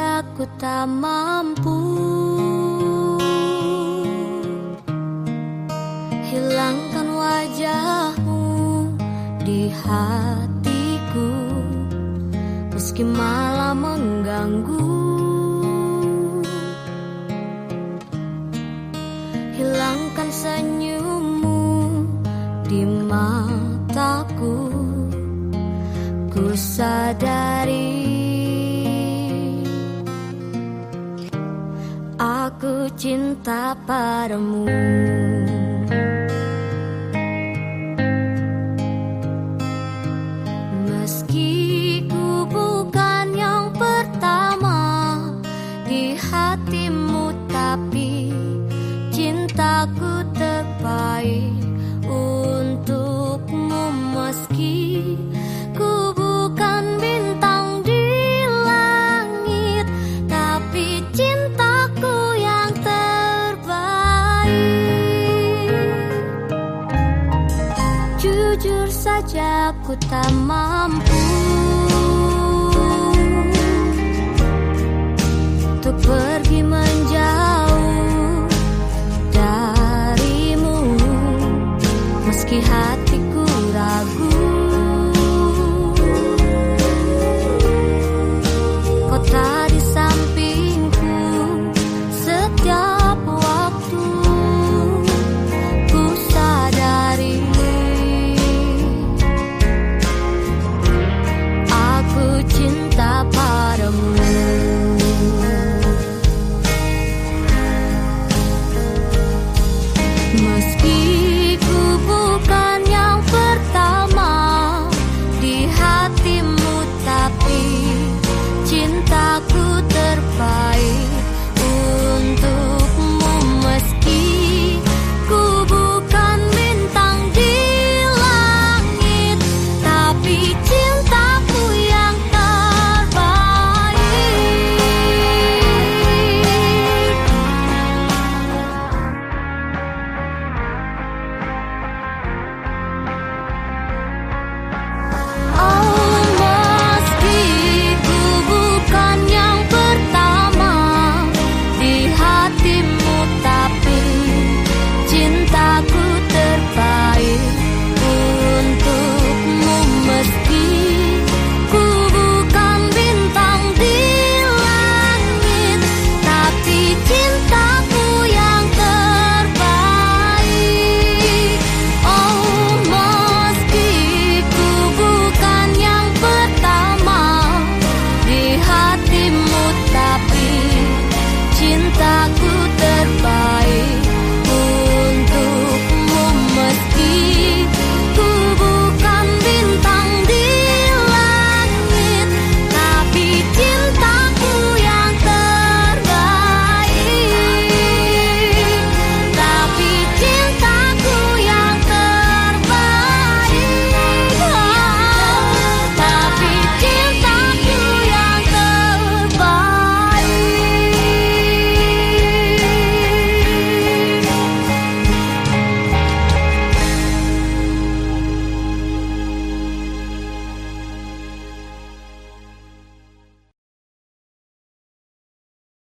saja ku tak mampu. Hilangkan wajahmu di hatiku Meski malah mengganggu. Hilangkan senyummu di mataku Ku sadari Aku cinta padamu. Meski ku bukan yang pertama di hatimu Tapi Jujur saja ku tak mampu Untuk pergi menjauh Darimu. Meski hatiku